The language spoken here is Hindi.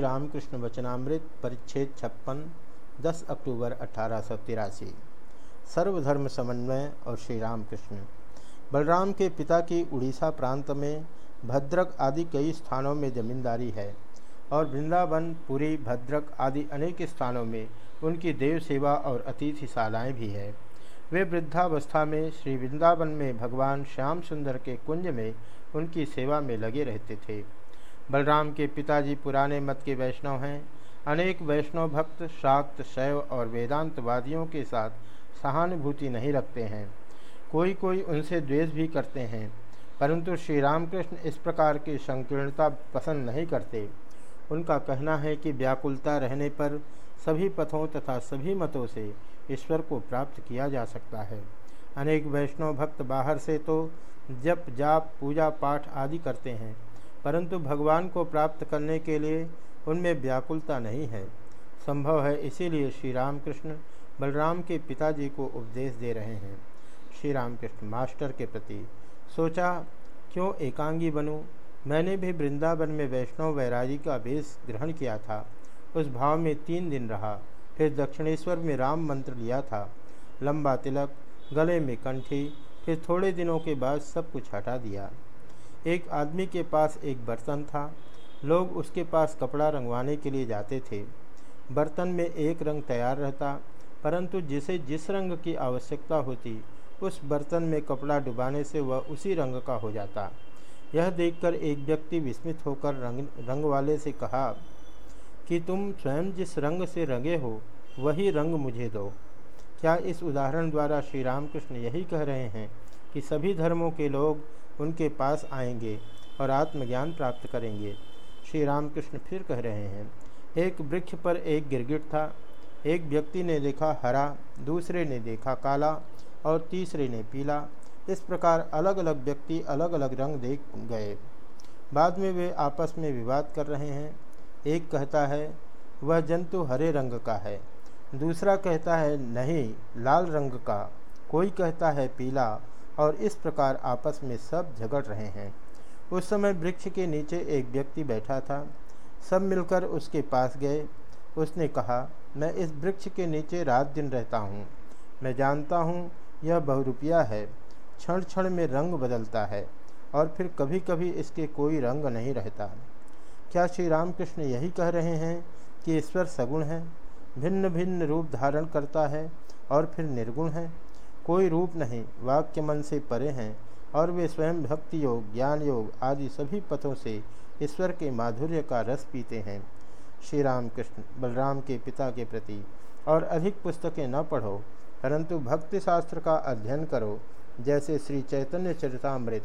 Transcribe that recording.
श्री रामकृष्ण वचनामृत, परिच्छेद छप्पन 10 अक्टूबर अठारह सौ तिरासी। सर्वधर्म समन्वय और श्री रामकृष्ण बलराम के पिता की उड़ीसा प्रांत में भद्रक आदि कई स्थानों में जमींदारी है और वृंदावन, पुरी, भद्रक आदि अनेक स्थानों में उनकी देव सेवा और अतिथिशालाएँ भी है। वे वृद्धावस्था में श्री वृंदावन में भगवान श्याम सुंदर के कुंज में उनकी सेवा में लगे रहते थे। बलराम के पिताजी पुराने मत के वैष्णव हैं। अनेक वैष्णव भक्त शाक्त, शैव और वेदांतवादियों के साथ सहानुभूति नहीं रखते हैं। कोई कोई उनसे द्वेष भी करते हैं, परंतु श्री रामकृष्ण इस प्रकार की संकीर्णता पसंद नहीं करते। उनका कहना है कि व्याकुलता रहने पर सभी पथों तथा सभी मतों से ईश्वर को प्राप्त किया जा सकता है। अनेक वैष्णव भक्त बाहर से तो जप, जाप, पूजा पाठ आदि करते हैं। परंतु भगवान को प्राप्त करने के लिए उनमें व्याकुलता नहीं है। संभव है इसीलिए श्री रामकृष्ण बलराम के पिताजी को उपदेश दे रहे हैं। श्री रामकृष्ण मास्टर के प्रति सोचा, क्यों एकांगी बनूं? मैंने भी वृंदावन में वैष्णव वैरागी का वेश ग्रहण किया था। उस भाव में तीन दिन रहा, फिर दक्षिणेश्वर में राम मंत्र लिया था। लंबा तिलक, गले में कंठी, फिर थोड़े दिनों के बाद सब कुछ हटा दिया। एक आदमी के पास एक बर्तन था। लोग उसके पास कपड़ा रंगवाने के लिए जाते थे। बर्तन में एक रंग तैयार रहता, परंतु जिसे जिस रंग की आवश्यकता होती, उस बर्तन में कपड़ा डुबाने से वह उसी रंग का हो जाता। यह देखकर एक व्यक्ति विस्मित होकर रंग रंग वाले से कहा, कि तुम स्वयं जिस रंग से रंगे हो, वही रंग मुझे दो। क्या इस उदाहरण द्वारा श्री रामकृष्ण यही कह रहे हैं कि सभी धर्मों के लोग उनके पास आएँगे और आत्मज्ञान प्राप्त करेंगे। श्री रामकृष्ण फिर कह रहे हैं, एक वृक्ष पर एक गिरगिट था। एक व्यक्ति ने देखा हरा, दूसरे ने देखा काला और तीसरे ने पीला। इस प्रकार अलग अलग व्यक्ति अलग अलग रंग देख गए। बाद में वे आपस में विवाद कर रहे हैं। एक कहता है, वह जंतु हरे रंग का है। दूसरा कहता है, नहीं, लाल रंग का। कोई कहता है, पीला। और इस प्रकार आपस में सब झगड़ रहे हैं। उस समय वृक्ष के नीचे एक व्यक्ति बैठा था। सब मिलकर उसके पास गए। उसने कहा, मैं इस वृक्ष के नीचे रात दिन रहता हूँ। मैं जानता हूँ यह बहुरुपया है। क्षण क्षण में रंग बदलता है और फिर कभी कभी इसके कोई रंग नहीं रहता। क्या श्री रामकृष्ण यही कह रहे हैं कि ईश्वर सगुण है? भिन्न भिन्न रूप धारण करता है और फिर निर्गुण है। कोई रूप नहीं, वाक्य मन से परे हैं, और वे स्वयं भक्ति योग, ज्ञान योग आदि सभी पथों से ईश्वर के माधुर्य का रस पीते हैं। श्री राम कृष्ण बलराम के पिता के प्रति और अधिक पुस्तकें न पढ़ो, परंतु भक्ति शास्त्र का अध्ययन करो, जैसे श्री चैतन्य चरितमृत